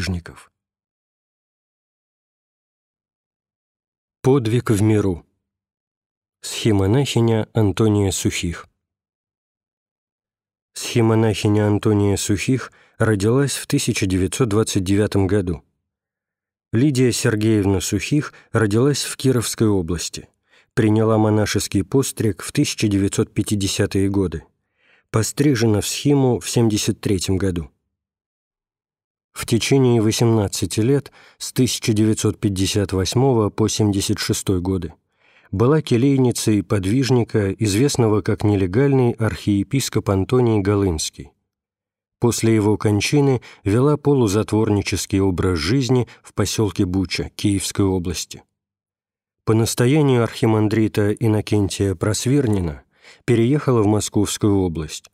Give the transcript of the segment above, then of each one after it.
подвижников. Подвиг в миру. Схемонахиня Антония Сухих. Схемонахиня Антония Сухих родилась в 1929 году. Лидия Сергеевна Сухих родилась в Кировской области. Приняла монашеский постриг в 1950-е годы. Пострижена в схему в 1973 году. В течение 18 лет, с 1958 по 1976 годы, была келейницей подвижника, известного как нелегальный архиепископ Антоний Голынский. После его кончины вела полузатворнический образ жизни в поселке Буча Киевской области. По настоянию архимандрита Иннокентия Просвернина переехала в Московскую область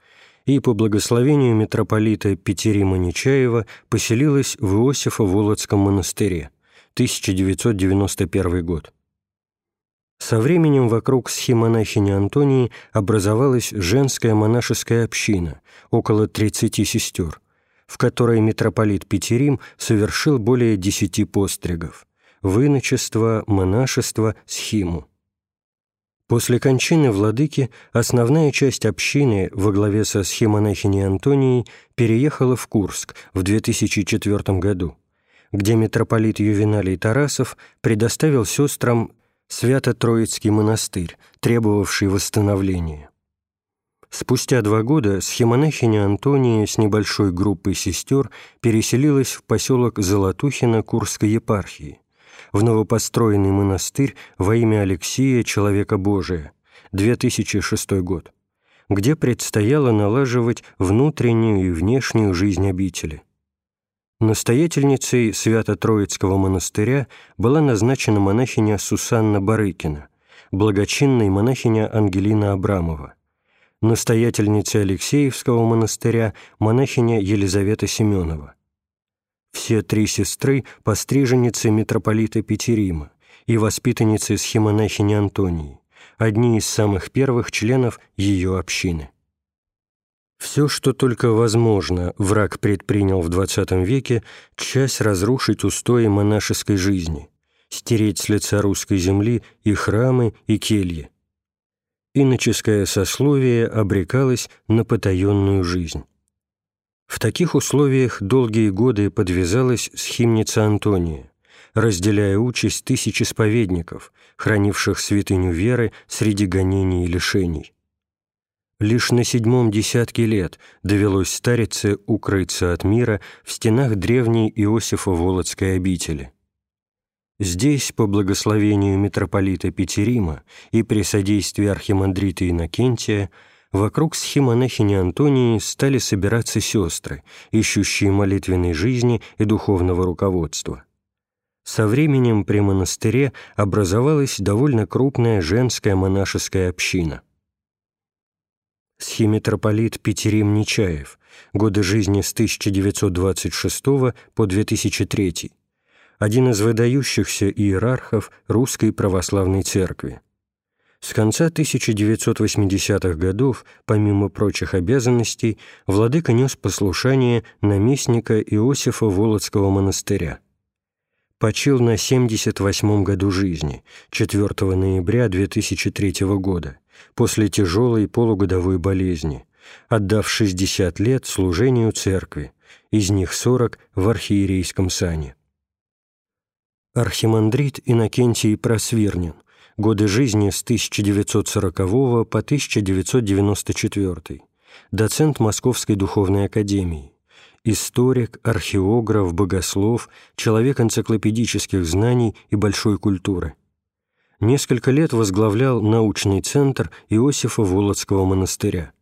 и по благословению митрополита Петерима Нечаева поселилась в Иосифо-Володском монастыре, 1991 год. Со временем вокруг схемонахини Антонии образовалась женская монашеская община, около 30 сестер, в которой митрополит Петерим совершил более десяти постригов – выночество, монашество, схиму. После кончины владыки основная часть общины во главе со схемонахиней Антонией переехала в Курск в 2004 году, где митрополит Ювеналий Тарасов предоставил сестрам Свято-Троицкий монастырь, требовавший восстановления. Спустя два года схемонахиня Антония с небольшой группой сестер переселилась в поселок Золотухино Курской епархии, в новопостроенный монастырь во имя Алексия, человека Божия, 2006 год, где предстояло налаживать внутреннюю и внешнюю жизнь обители. Настоятельницей Свято-Троицкого монастыря была назначена монахиня Сусанна Барыкина, благочинная монахиня Ангелина Абрамова, настоятельницей Алексеевского монастыря монахиня Елизавета Семенова. Все три сестры – постриженницы митрополита Петерима и воспитанницы схемонахини Антонии, одни из самых первых членов ее общины. Все, что только возможно, враг предпринял в XX веке, часть разрушить устои монашеской жизни, стереть с лица русской земли и храмы, и кельи. Иноческое сословие обрекалось на потаенную жизнь. В таких условиях долгие годы подвязалась схимница Антония, разделяя участь тысяч исповедников, хранивших святыню веры среди гонений и лишений. Лишь на седьмом десятке лет довелось старице укрыться от мира в стенах древней Иосифа-Володской обители. Здесь, по благословению митрополита Петерима и при содействии архимандрита Иннокентия, вокруг схемонахини Антонии стали собираться сестры, ищущие молитвенной жизни и духовного руководства. Со временем при монастыре образовалась довольно крупная женская монашеская община. Схимитрополит Петерим Нечаев, годы жизни с 1926 по 2003, один из выдающихся иерархов Русской Православной Церкви. С конца 1980-х годов, помимо прочих обязанностей, владыка нес послушание наместника Иосифа Володского монастыря. Почил на 78-м году жизни, 4 ноября 2003 года после тяжелой полугодовой болезни, отдав 60 лет служению церкви, из них 40 в архиерейском сане. Архимандрит Иннокентий Просвирнин, годы жизни с 1940 по 1994, доцент Московской духовной академии, историк, археограф, богослов, человек энциклопедических знаний и большой культуры – несколько лет возглавлял научный центр Иосифа Володского монастыря.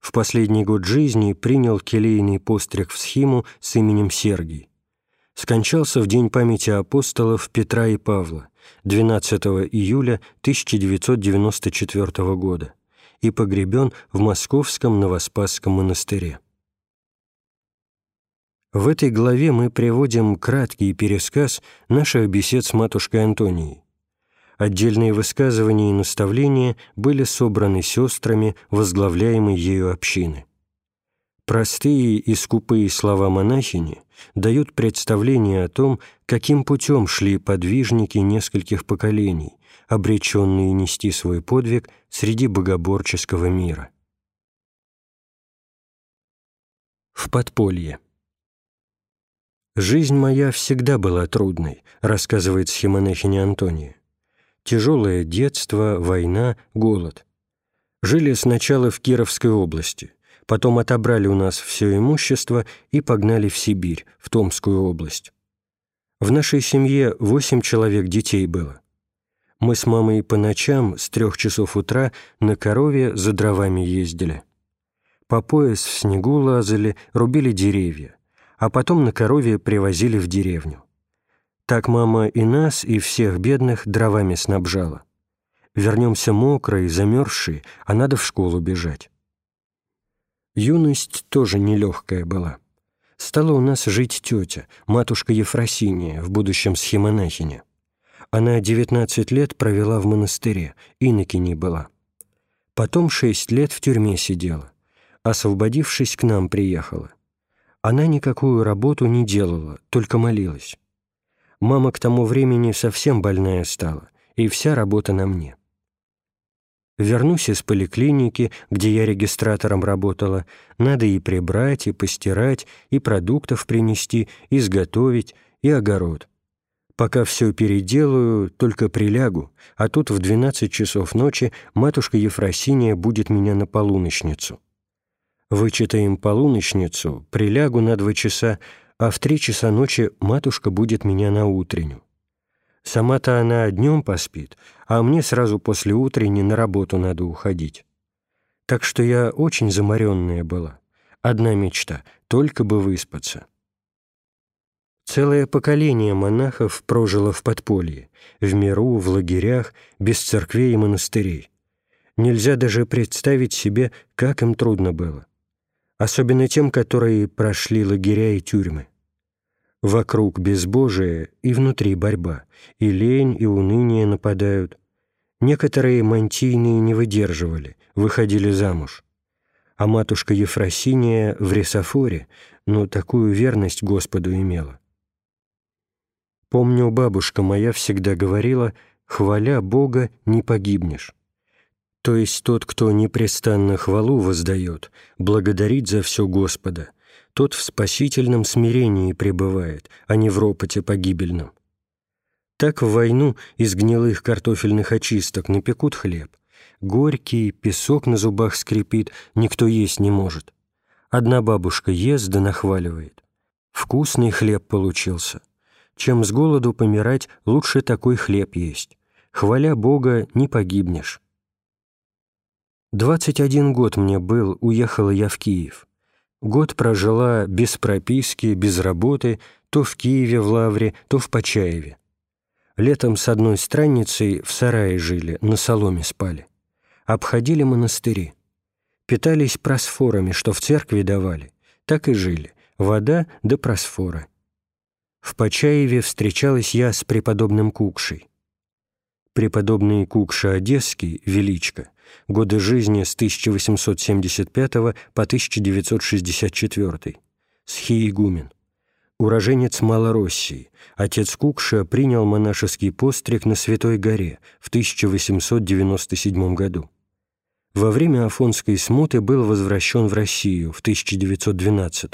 В последний год жизни принял келейный постриг в схиму с именем Сергий. Скончался в день памяти апостолов Петра и Павла, 12 июля 1994 года, и погребен в Московском Новоспасском монастыре. В этой главе мы приводим краткий пересказ наших бесед с матушкой Антонией. Отдельные высказывания и наставления были собраны сестрами, возглавляемой ею общины. Простые и скупые слова монахини дают представление о том, каким путем шли подвижники нескольких поколений, обреченные нести свой подвиг среди богоборческого мира. В подполье. «Жизнь моя всегда была трудной», — рассказывает схемонахиня Антония. «Тяжелое детство, война, голод. Жили сначала в Кировской области, потом отобрали у нас все имущество и погнали в Сибирь, в Томскую область. В нашей семье восемь человек детей было. Мы с мамой по ночам с трех часов утра на корове за дровами ездили. По пояс в снегу лазали, рубили деревья, а потом на корове привозили в деревню. Так мама и нас, и всех бедных дровами снабжала. Вернемся мокрые, замерзшие, а надо в школу бежать. Юность тоже нелегкая была. Стала у нас жить тетя, матушка Ефросиния, в будущем схемонахиня. Она 19 лет провела в монастыре, инокиней была. Потом 6 лет в тюрьме сидела. Освободившись, к нам приехала. Она никакую работу не делала, только молилась. Мама к тому времени совсем больная стала, и вся работа на мне. Вернусь из поликлиники, где я регистратором работала, надо и прибрать, и постирать, и продуктов принести, и изготовить, и огород. Пока все переделаю, только прилягу, а тут в 12 часов ночи матушка Ефросиния будет меня на полуночницу. Вычитаем полуночницу, прилягу на два часа, а в три часа ночи матушка будет меня на утренню. Сама-то она днем поспит, а мне сразу после утренней на работу надо уходить. Так что я очень заморенная была. Одна мечта — только бы выспаться. Целое поколение монахов прожило в подполье, в миру, в лагерях, без церквей и монастырей. Нельзя даже представить себе, как им трудно было. Особенно тем, которые прошли лагеря и тюрьмы. Вокруг безбожие и внутри борьба, и лень, и уныние нападают. Некоторые мантийные не выдерживали, выходили замуж. А матушка Ефросиния в Ресофоре, но такую верность Господу имела. Помню, бабушка моя всегда говорила, «Хваля Бога, не погибнешь». То есть тот, кто непрестанно хвалу воздает, благодарит за все Господа, тот в спасительном смирении пребывает, а не в ропоте погибельном. Так в войну из гнилых картофельных очисток напекут хлеб. Горький, песок на зубах скрипит, никто есть не может. Одна бабушка ест да нахваливает. Вкусный хлеб получился. Чем с голоду помирать, лучше такой хлеб есть. Хваля Бога, не погибнешь. Двадцать один год мне был, уехала я в Киев. Год прожила без прописки, без работы, то в Киеве в Лавре, то в Почаеве. Летом с одной странницей в сарае жили, на соломе спали. Обходили монастыри. Питались просфорами, что в церкви давали. Так и жили. Вода да просфора. В Почаеве встречалась я с преподобным Кукшей. Преподобный Кукша Одесский, Величко, годы жизни с 1875 по 1964, схиегумен. Уроженец Малороссии, отец Кукша принял монашеский постриг на Святой горе в 1897 году. Во время Афонской смуты был возвращен в Россию в 1912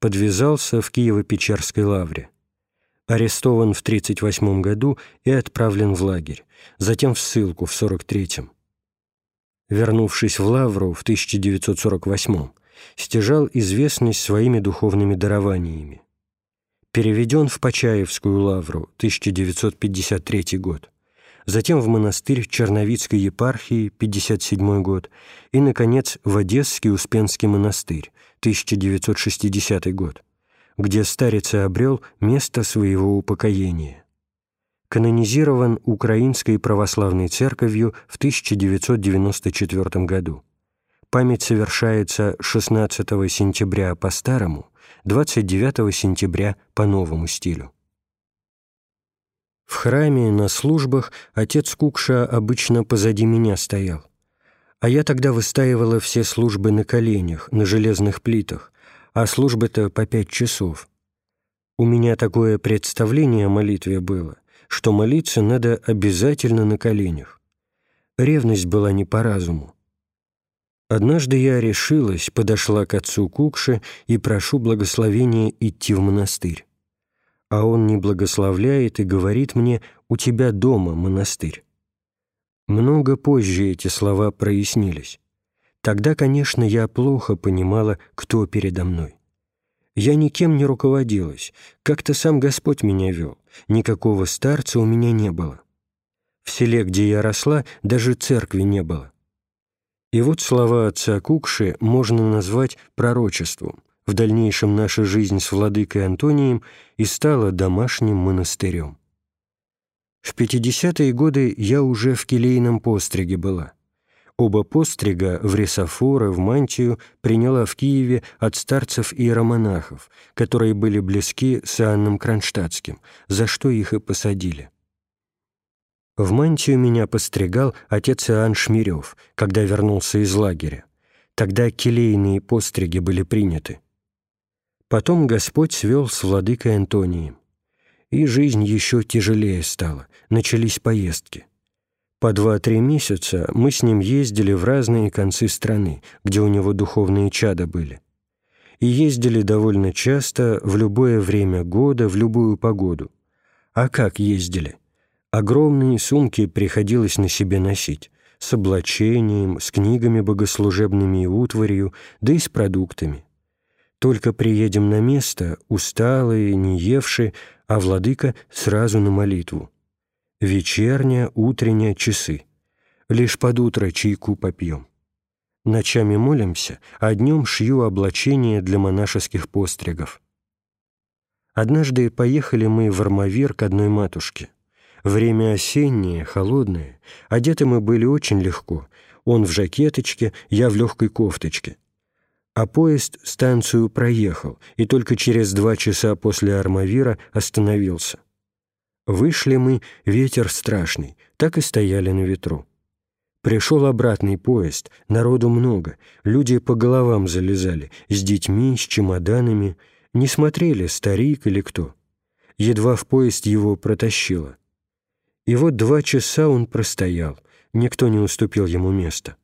подвязался в Киево-Печерской лавре. Арестован в 1938 году и отправлен в лагерь, затем в ссылку в 1943 вернувшись в Лавру в 1948 стяжал известность своими духовными дарованиями. Переведен в Почаевскую Лавру, 1953 год, затем в монастырь Черновицкой епархии, 57 год, и, наконец, в Одесский Успенский монастырь, 1960 год, где старец обрел место своего упокоения канонизирован Украинской Православной Церковью в 1994 году. Память совершается 16 сентября по старому, 29 сентября по новому стилю. В храме на службах отец Кукша обычно позади меня стоял. А я тогда выстаивала все службы на коленях, на железных плитах, а службы-то по пять часов. У меня такое представление о молитве было, что молиться надо обязательно на коленях. Ревность была не по разуму. Однажды я решилась, подошла к отцу Кукше и прошу благословения идти в монастырь. А он не благословляет и говорит мне «У тебя дома монастырь». Много позже эти слова прояснились. Тогда, конечно, я плохо понимала, кто передо мной. Я никем не руководилась, как-то сам Господь меня вел, никакого старца у меня не было. В селе, где я росла, даже церкви не было. И вот слова отца Кукши можно назвать пророчеством. В дальнейшем наша жизнь с владыкой Антонием и стала домашним монастырем. В 50-е годы я уже в келейном постриге была. Оба пострига в ресофоры, в мантию приняла в Киеве от старцев и иеромонахов, которые были близки с Иоанном Кронштадтским, за что их и посадили. В мантию меня постригал отец Иоанн Шмирев, когда вернулся из лагеря. Тогда келейные постриги были приняты. Потом Господь свел с владыкой Антонием. И жизнь еще тяжелее стала, начались поездки. По два-три месяца мы с ним ездили в разные концы страны, где у него духовные чада были. И ездили довольно часто, в любое время года, в любую погоду. А как ездили? Огромные сумки приходилось на себе носить, с облачением, с книгами богослужебными и утварью, да и с продуктами. Только приедем на место, усталые, не евшие, а владыка сразу на молитву. Вечерняя, утренняя, часы. Лишь под утро чайку попьем. Ночами молимся, а днем шью облачение для монашеских постригов. Однажды поехали мы в Армавир к одной матушке. Время осеннее, холодное. Одеты мы были очень легко. Он в жакеточке, я в легкой кофточке. А поезд станцию проехал, и только через два часа после Армавира остановился. Вышли мы, ветер страшный, так и стояли на ветру. Пришел обратный поезд, народу много, люди по головам залезали, с детьми, с чемоданами, не смотрели, старик или кто. Едва в поезд его протащило. И вот два часа он простоял, никто не уступил ему места.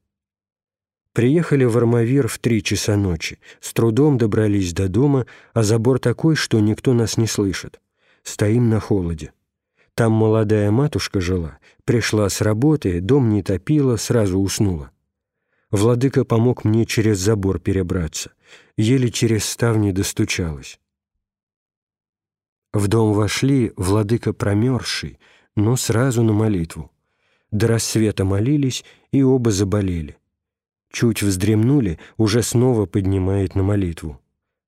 Приехали в Армавир в три часа ночи, с трудом добрались до дома, а забор такой, что никто нас не слышит. Стоим на холоде. Там молодая матушка жила, пришла с работы, дом не топила, сразу уснула. Владыка помог мне через забор перебраться, еле через ставни достучалась. В дом вошли, владыка промерзший, но сразу на молитву. До рассвета молились, и оба заболели. Чуть вздремнули, уже снова поднимает на молитву.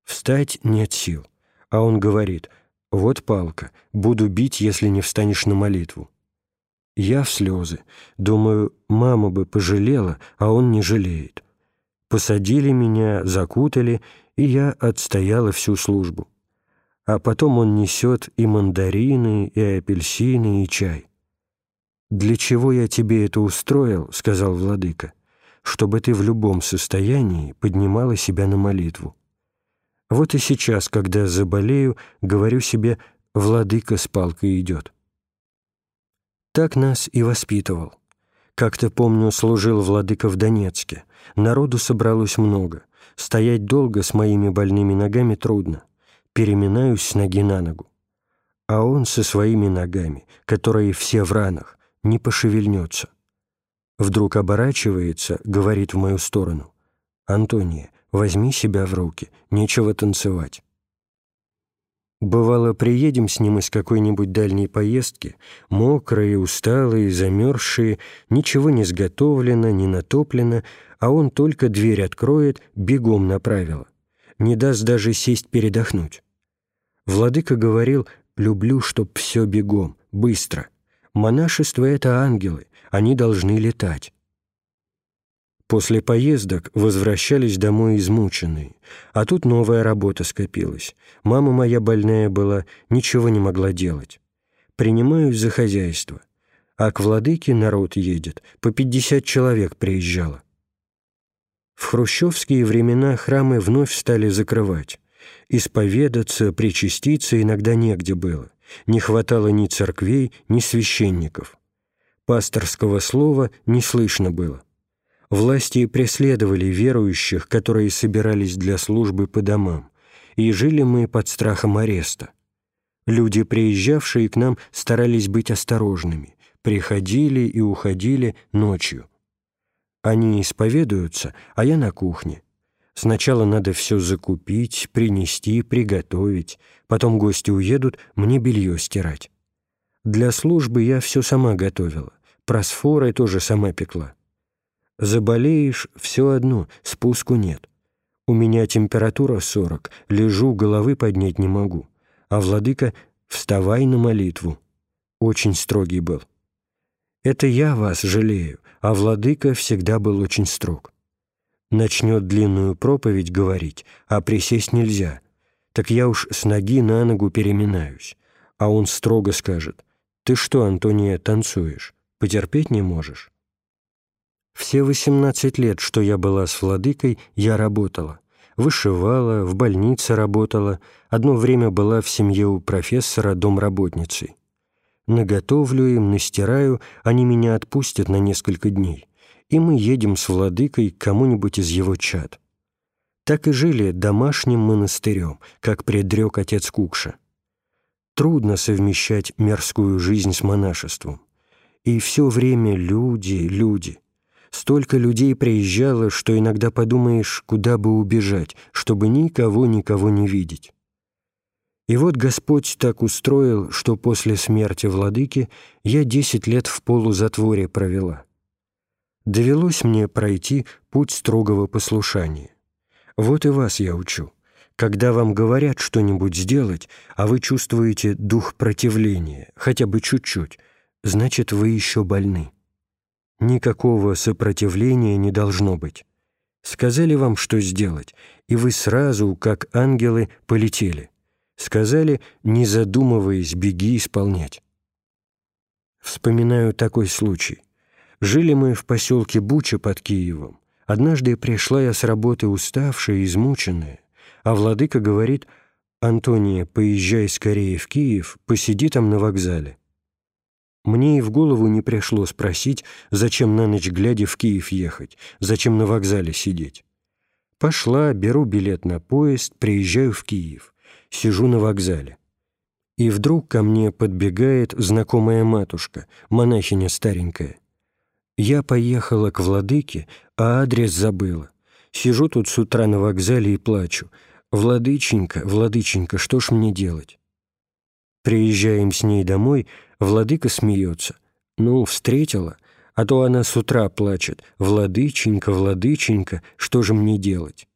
Встать нет сил. А он говорит, «Вот палка, буду бить, если не встанешь на молитву». Я в слезы. Думаю, мама бы пожалела, а он не жалеет. Посадили меня, закутали, и я отстояла всю службу а потом он несет и мандарины, и апельсины, и чай. «Для чего я тебе это устроил?» — сказал владыка. «Чтобы ты в любом состоянии поднимала себя на молитву. Вот и сейчас, когда заболею, говорю себе, владыка с палкой идет». Так нас и воспитывал. Как-то, помню, служил владыка в Донецке. Народу собралось много. Стоять долго с моими больными ногами трудно переминаюсь с ноги на ногу. А он со своими ногами, которые все в ранах, не пошевельнется. Вдруг оборачивается, говорит в мою сторону. «Антония, возьми себя в руки, нечего танцевать». Бывало, приедем с ним из какой-нибудь дальней поездки, мокрые, усталые, замерзшие, ничего не сготовлено, не натоплено, а он только дверь откроет, бегом направила. Не даст даже сесть передохнуть. Владыка говорил «люблю, чтоб все бегом, быстро». Монашество — это ангелы, они должны летать. После поездок возвращались домой измученные, а тут новая работа скопилась. Мама моя больная была, ничего не могла делать. Принимаюсь за хозяйство. А к владыке народ едет, по пятьдесят человек приезжало. В хрущевские времена храмы вновь стали закрывать. Исповедаться, причаститься иногда негде было. Не хватало ни церквей, ни священников. Пасторского слова не слышно было. Власти преследовали верующих, которые собирались для службы по домам, и жили мы под страхом ареста. Люди, приезжавшие к нам, старались быть осторожными, приходили и уходили ночью. Они исповедуются, а я на кухне. Сначала надо все закупить, принести, приготовить, потом гости уедут, мне белье стирать. Для службы я все сама готовила, просфоры тоже сама пекла. Заболеешь — все одно, спуску нет. У меня температура 40, лежу, головы поднять не могу. А владыка «вставай на молитву». Очень строгий был. Это я вас жалею, а владыка всегда был очень строг. Начнет длинную проповедь говорить, а присесть нельзя. Так я уж с ноги на ногу переминаюсь. А он строго скажет, «Ты что, Антония, танцуешь? Потерпеть не можешь?» Все 18 лет, что я была с владыкой, я работала. Вышивала, в больнице работала, одно время была в семье у профессора домработницей. Наготовлю им, настираю, они меня отпустят на несколько дней, и мы едем с владыкой к кому-нибудь из его чад. Так и жили домашним монастырем, как предрек отец Кукша. Трудно совмещать мирскую жизнь с монашеством. И все время люди, люди — Столько людей приезжало, что иногда подумаешь, куда бы убежать, чтобы никого-никого не видеть. И вот Господь так устроил, что после смерти владыки я десять лет в полузатворе провела. Довелось мне пройти путь строгого послушания. Вот и вас я учу. Когда вам говорят что-нибудь сделать, а вы чувствуете дух противления, хотя бы чуть-чуть, значит, вы еще больны. Никакого сопротивления не должно быть. Сказали вам, что сделать, и вы сразу, как ангелы, полетели. Сказали, не задумываясь, беги исполнять. Вспоминаю такой случай. Жили мы в поселке Буча под Киевом. Однажды пришла я с работы уставшая, измученная, а владыка говорит, «Антония, поезжай скорее в Киев, посиди там на вокзале». Мне и в голову не пришло спросить, зачем на ночь глядя в Киев ехать, зачем на вокзале сидеть. Пошла, беру билет на поезд, приезжаю в Киев, сижу на вокзале. И вдруг ко мне подбегает знакомая матушка, монахиня старенькая. Я поехала к владыке, а адрес забыла. Сижу тут с утра на вокзале и плачу. «Владыченька, владыченька, что ж мне делать?» Приезжаем с ней домой, владыка смеется. Ну, встретила, а то она с утра плачет. «Владыченька, владыченька, что же мне делать?»